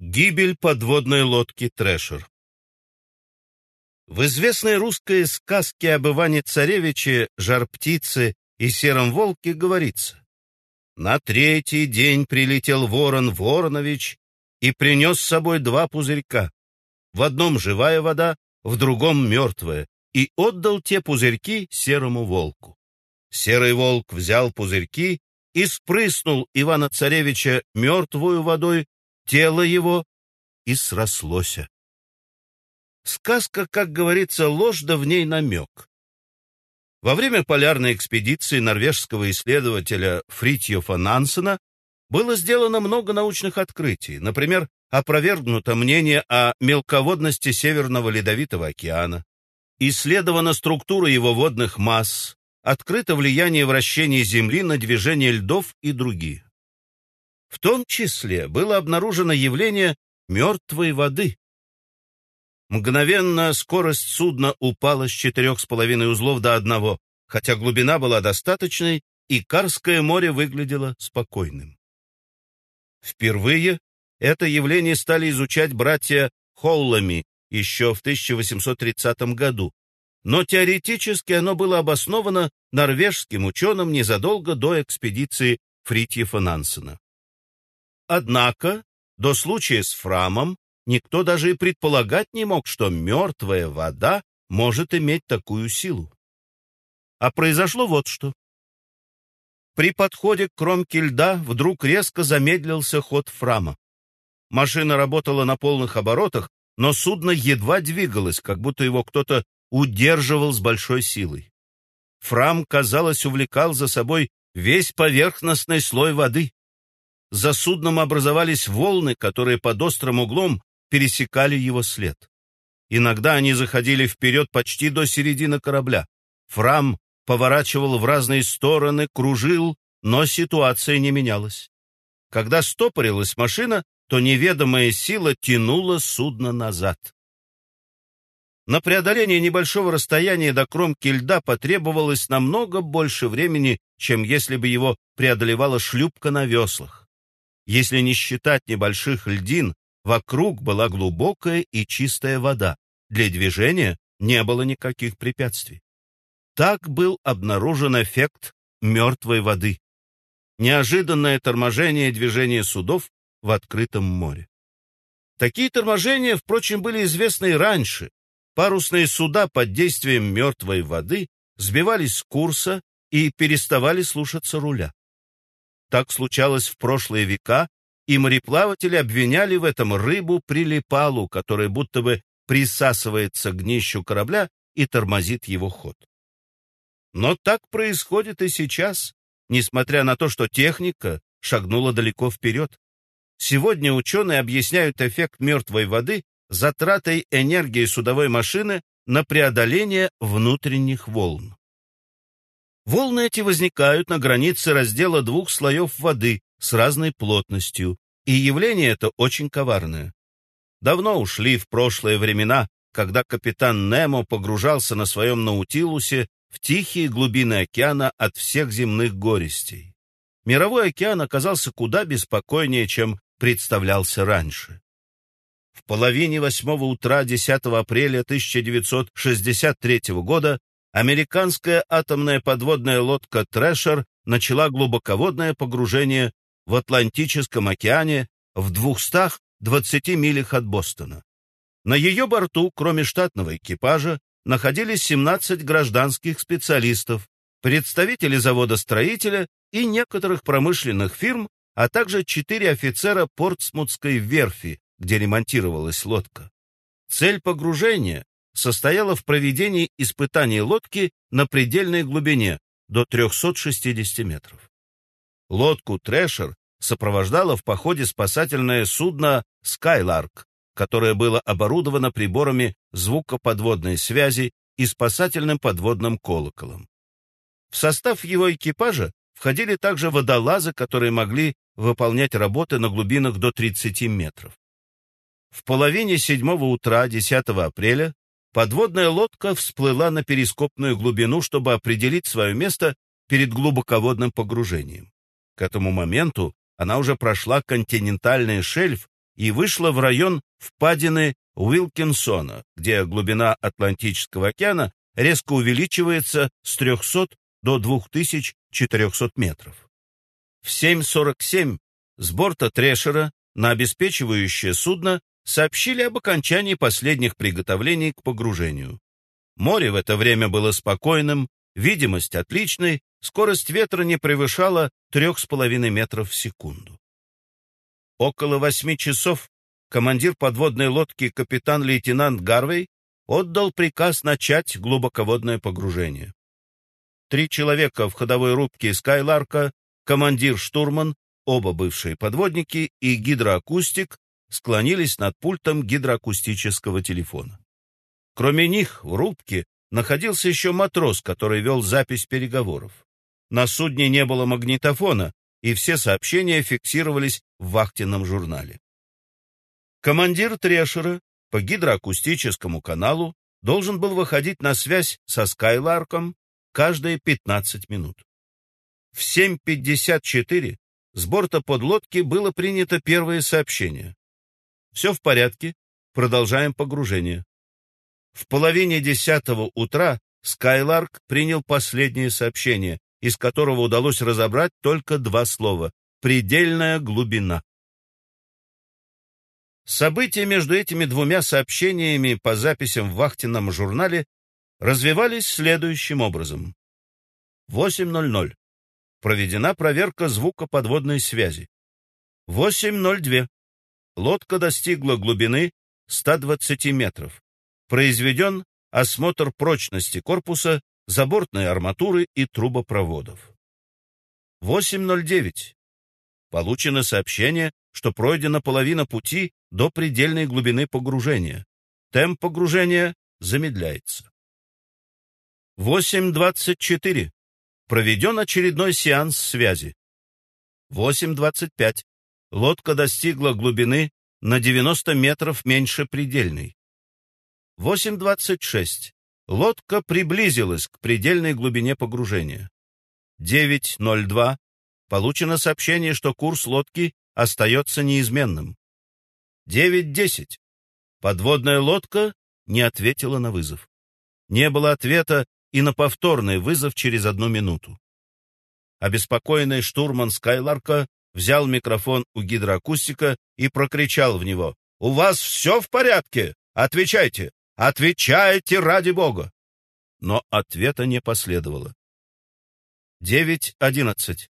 Гибель подводной лодки «Трэшер». В известной русской сказке об Иване-Царевиче, Жар-птице и Сером Волке говорится «На третий день прилетел ворон Воронович и принес с собой два пузырька. В одном живая вода, в другом мертвая, и отдал те пузырьки Серому Волку. Серый Волк взял пузырьки и спрыснул Ивана-Царевича мертвую водой тело его и срослося. Сказка, как говорится, ложь, да в ней намек. Во время полярной экспедиции норвежского исследователя Фритьофа Нансена было сделано много научных открытий. Например, опровергнуто мнение о мелководности Северного Ледовитого океана, исследована структура его водных масс, открыто влияние вращения Земли на движение льдов и другие. В том числе было обнаружено явление мертвой воды. Мгновенно скорость судна упала с четырех с половиной узлов до одного, хотя глубина была достаточной, и Карское море выглядело спокойным. Впервые это явление стали изучать братья Холлами еще в 1830 году, но теоретически оно было обосновано норвежским ученым незадолго до экспедиции Фритьефа Нансена. Однако до случая с Фрамом никто даже и предполагать не мог, что мертвая вода может иметь такую силу. А произошло вот что. При подходе к кромке льда вдруг резко замедлился ход Фрама. Машина работала на полных оборотах, но судно едва двигалось, как будто его кто-то удерживал с большой силой. Фрам, казалось, увлекал за собой весь поверхностный слой воды. За судном образовались волны, которые под острым углом пересекали его след. Иногда они заходили вперед почти до середины корабля. Фрам поворачивал в разные стороны, кружил, но ситуация не менялась. Когда стопорилась машина, то неведомая сила тянула судно назад. На преодоление небольшого расстояния до кромки льда потребовалось намного больше времени, чем если бы его преодолевала шлюпка на веслах. Если не считать небольших льдин, вокруг была глубокая и чистая вода. Для движения не было никаких препятствий. Так был обнаружен эффект мертвой воды. Неожиданное торможение движения судов в открытом море. Такие торможения, впрочем, были известны и раньше. Парусные суда под действием мертвой воды сбивались с курса и переставали слушаться руля. Так случалось в прошлые века, и мореплаватели обвиняли в этом рыбу-прилипалу, которая будто бы присасывается к днищу корабля и тормозит его ход. Но так происходит и сейчас, несмотря на то, что техника шагнула далеко вперед. Сегодня ученые объясняют эффект мертвой воды затратой энергии судовой машины на преодоление внутренних волн. Волны эти возникают на границе раздела двух слоев воды с разной плотностью, и явление это очень коварное. Давно ушли в прошлые времена, когда капитан Немо погружался на своем Наутилусе в тихие глубины океана от всех земных горестей. Мировой океан оказался куда беспокойнее, чем представлялся раньше. В половине восьмого утра 10 апреля 1963 года американская атомная подводная лодка «Трэшер» начала глубоководное погружение в Атлантическом океане в 220 милях от Бостона. На ее борту, кроме штатного экипажа, находились 17 гражданских специалистов, представители завода-строителя и некоторых промышленных фирм, а также четыре офицера Портсмутской верфи, где ремонтировалась лодка. Цель погружения состояла в проведении испытаний лодки на предельной глубине до 360 метров. Лодку «Трэшер» сопровождало в походе спасательное судно «Скайларк», которое было оборудовано приборами звукоподводной связи и спасательным подводным колоколом. В состав его экипажа входили также водолазы, которые могли выполнять работы на глубинах до 30 метров. В половине седьмого утра 10 апреля подводная лодка всплыла на перископную глубину, чтобы определить свое место перед глубоководным погружением. К этому моменту она уже прошла континентальный шельф и вышла в район впадины Уилкинсона, где глубина Атлантического океана резко увеличивается с 300 до 2400 метров. В 7.47 с борта Трешера на обеспечивающее судно сообщили об окончании последних приготовлений к погружению. Море в это время было спокойным, видимость отличной, скорость ветра не превышала 3,5 метров в секунду. Около восьми часов командир подводной лодки капитан-лейтенант Гарвей отдал приказ начать глубоководное погружение. Три человека в ходовой рубке «Скайларка», командир-штурман, оба бывшие подводники и гидроакустик склонились над пультом гидроакустического телефона. Кроме них в рубке находился еще матрос, который вел запись переговоров. На судне не было магнитофона, и все сообщения фиксировались в вахтенном журнале. Командир Трешера по гидроакустическому каналу должен был выходить на связь со Скайларком каждые 15 минут. В 7.54 с борта подлодки было принято первое сообщение. Все в порядке, продолжаем погружение. В половине десятого утра Скайларк принял последнее сообщение, из которого удалось разобрать только два слова «предельная глубина». События между этими двумя сообщениями по записям в вахтенном журнале развивались следующим образом. 8.00. Проведена проверка звука подводной связи. 8.02. Лодка достигла глубины 120 метров. Произведен осмотр прочности корпуса, забортной арматуры и трубопроводов. 8.09. Получено сообщение, что пройдена половина пути до предельной глубины погружения. Темп погружения замедляется. 8.24. Проведен очередной сеанс связи. 8.25. Лодка достигла глубины на 90 метров меньше предельной. 8.26. Лодка приблизилась к предельной глубине погружения. 9.02. Получено сообщение, что курс лодки остается неизменным. 9.10. Подводная лодка не ответила на вызов. Не было ответа и на повторный вызов через одну минуту. Обеспокоенный штурман Скайларка взял микрофон у гидроакустика и прокричал в него. «У вас все в порядке? Отвечайте! Отвечайте ради бога!» Но ответа не последовало. 9.11.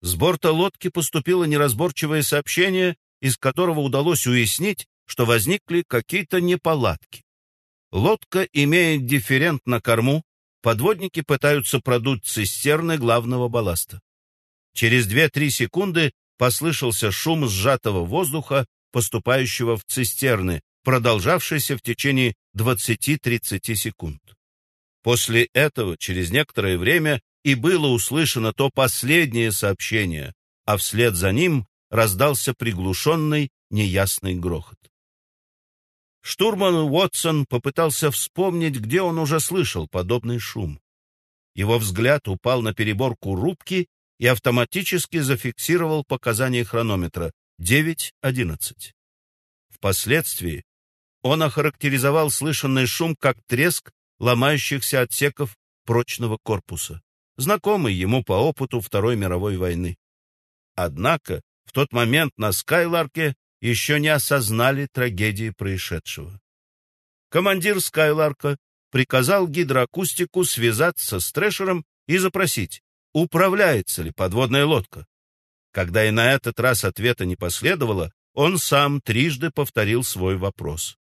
С борта лодки поступило неразборчивое сообщение, из которого удалось уяснить, что возникли какие-то неполадки. Лодка имеет дифферент на корму, подводники пытаются продуть цистерны главного балласта. Через 2-3 секунды послышался шум сжатого воздуха, поступающего в цистерны, продолжавшийся в течение 20-30 секунд. После этого, через некоторое время, и было услышано то последнее сообщение, а вслед за ним раздался приглушенный, неясный грохот. Штурман Уотсон попытался вспомнить, где он уже слышал подобный шум. Его взгляд упал на переборку рубки и автоматически зафиксировал показания хронометра 9.11. Впоследствии он охарактеризовал слышанный шум как треск ломающихся отсеков прочного корпуса, знакомый ему по опыту Второй мировой войны. Однако в тот момент на Скайларке еще не осознали трагедии происшедшего. Командир Скайларка приказал гидроакустику связаться с Трэшером и запросить, управляется ли подводная лодка. Когда и на этот раз ответа не последовало, он сам трижды повторил свой вопрос.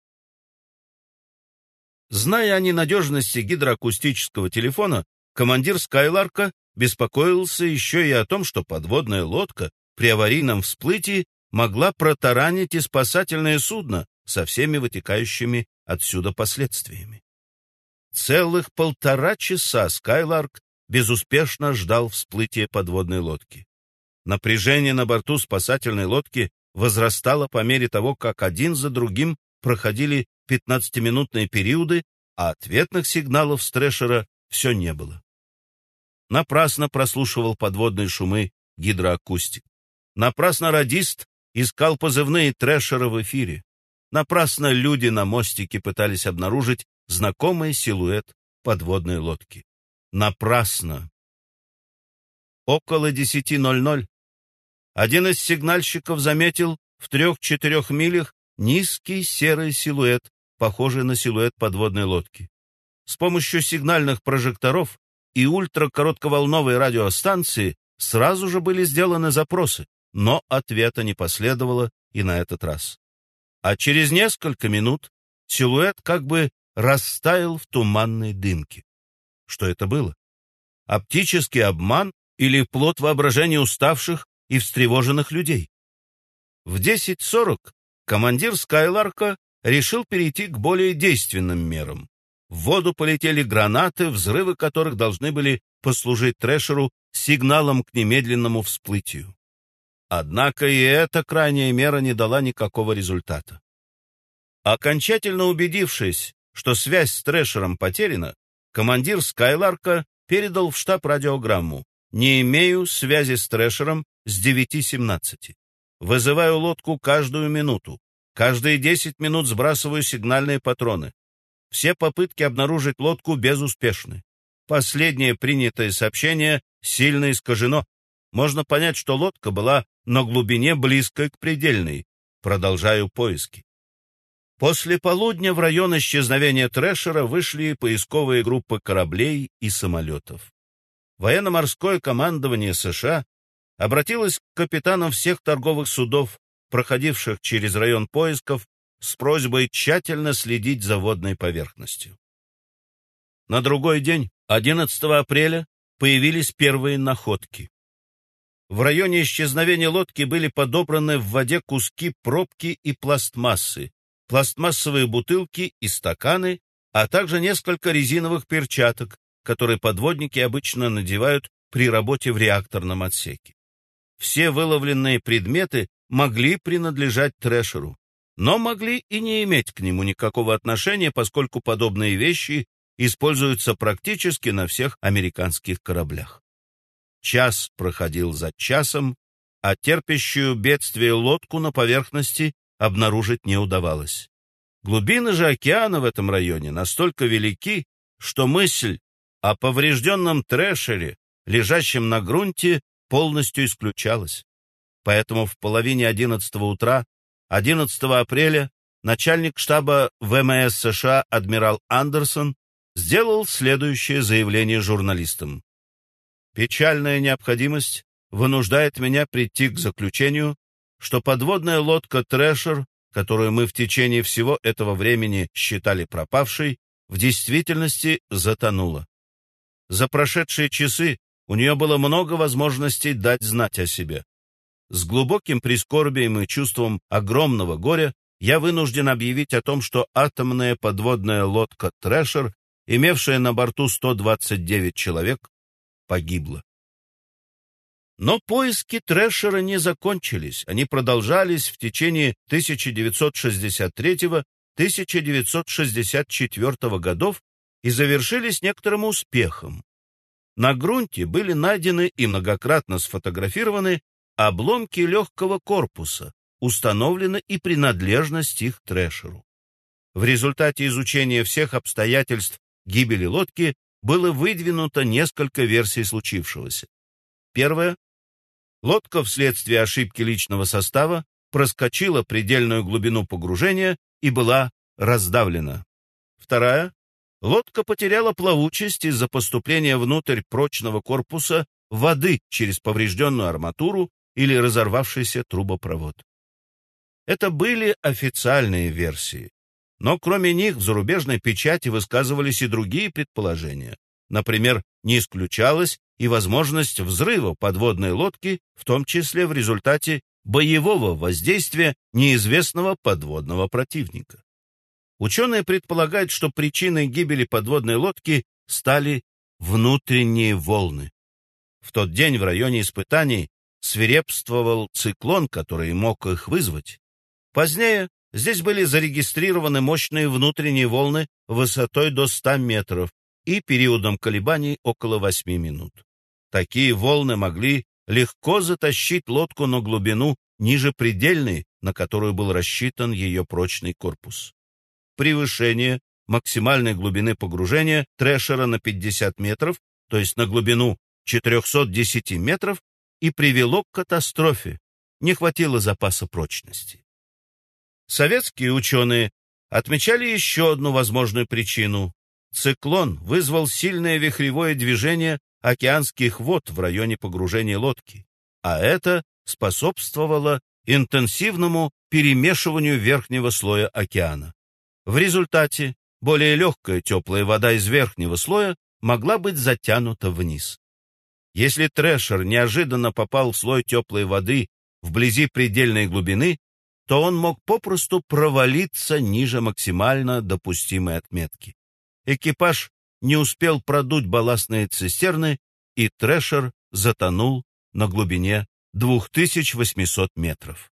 Зная о ненадежности гидроакустического телефона, командир Скайларка беспокоился еще и о том, что подводная лодка при аварийном всплытии могла протаранить и спасательное судно со всеми вытекающими отсюда последствиями. Целых полтора часа Скайларк безуспешно ждал всплытия подводной лодки. Напряжение на борту спасательной лодки возрастало по мере того, как один за другим проходили 15-минутные периоды, а ответных сигналов с все не было. Напрасно прослушивал подводные шумы гидроакустик. Напрасно радист искал позывные трэшера в эфире. Напрасно люди на мостике пытались обнаружить знакомый силуэт подводной лодки. Напрасно. Около 10.00 один из сигнальщиков заметил в трех-четырех милях низкий серый силуэт, похожий на силуэт подводной лодки. С помощью сигнальных прожекторов и ультракоротковолновой радиостанции сразу же были сделаны запросы, но ответа не последовало и на этот раз. А через несколько минут силуэт как бы растаял в туманной дымке. Что это было? Оптический обман или плод воображения уставших и встревоженных людей? В 10.40 командир Скайларка решил перейти к более действенным мерам. В воду полетели гранаты, взрывы которых должны были послужить Трэшеру сигналом к немедленному всплытию. Однако и эта крайняя мера не дала никакого результата. Окончательно убедившись, что связь с Трэшером потеряна, командир Скайларка передал в штаб радиограмму «Не имею связи с Трэшером с 9.17. Вызываю лодку каждую минуту. Каждые 10 минут сбрасываю сигнальные патроны. Все попытки обнаружить лодку безуспешны. Последнее принятое сообщение сильно искажено. Можно понять, что лодка была на глубине близкой к предельной. Продолжаю поиски. После полудня в район исчезновения Трэшера вышли поисковые группы кораблей и самолетов. Военно-морское командование США обратилось к капитанам всех торговых судов, проходивших через район поисков, с просьбой тщательно следить за водной поверхностью. На другой день, 11 апреля, появились первые находки. В районе исчезновения лодки были подобраны в воде куски пробки и пластмассы, пластмассовые бутылки и стаканы, а также несколько резиновых перчаток, которые подводники обычно надевают при работе в реакторном отсеке. Все выловленные предметы могли принадлежать Трэшеру, но могли и не иметь к нему никакого отношения, поскольку подобные вещи используются практически на всех американских кораблях. Час проходил за часом, а терпящую бедствие лодку на поверхности обнаружить не удавалось. Глубины же океана в этом районе настолько велики, что мысль о поврежденном трэшере, лежащем на грунте, полностью исключалась. Поэтому в половине 11 утра 11 апреля начальник штаба ВМС США адмирал Андерсон сделал следующее заявление журналистам. «Печальная необходимость вынуждает меня прийти к заключению, что подводная лодка «Трэшер», которую мы в течение всего этого времени считали пропавшей, в действительности затонула. За прошедшие часы у нее было много возможностей дать знать о себе. С глубоким прискорбием и чувством огромного горя я вынужден объявить о том, что атомная подводная лодка «Трэшер», имевшая на борту 129 человек, погибла. Но поиски Трэшера не закончились, они продолжались в течение 1963-1964 годов и завершились некоторым успехом. На грунте были найдены и многократно сфотографированы обломки легкого корпуса, установлена и принадлежность их Трэшеру. В результате изучения всех обстоятельств гибели лодки было выдвинуто несколько версий случившегося. Первая Лодка вследствие ошибки личного состава проскочила предельную глубину погружения и была раздавлена. Вторая. Лодка потеряла плавучесть из-за поступления внутрь прочного корпуса воды через поврежденную арматуру или разорвавшийся трубопровод. Это были официальные версии. Но кроме них в зарубежной печати высказывались и другие предположения. Например, не исключалось и возможность взрыва подводной лодки, в том числе в результате боевого воздействия неизвестного подводного противника. Ученые предполагают, что причиной гибели подводной лодки стали внутренние волны. В тот день в районе испытаний свирепствовал циклон, который мог их вызвать. Позднее здесь были зарегистрированы мощные внутренние волны высотой до 100 метров, и периодом колебаний около 8 минут. Такие волны могли легко затащить лодку на глубину ниже предельной, на которую был рассчитан ее прочный корпус. Превышение максимальной глубины погружения трэшера на 50 метров, то есть на глубину 410 метров, и привело к катастрофе. Не хватило запаса прочности. Советские ученые отмечали еще одну возможную причину. Циклон вызвал сильное вихревое движение океанских вод в районе погружения лодки, а это способствовало интенсивному перемешиванию верхнего слоя океана. В результате более легкая теплая вода из верхнего слоя могла быть затянута вниз. Если трэшер неожиданно попал в слой теплой воды вблизи предельной глубины, то он мог попросту провалиться ниже максимально допустимой отметки. Экипаж не успел продуть балластные цистерны, и трэшер затонул на глубине 2800 метров.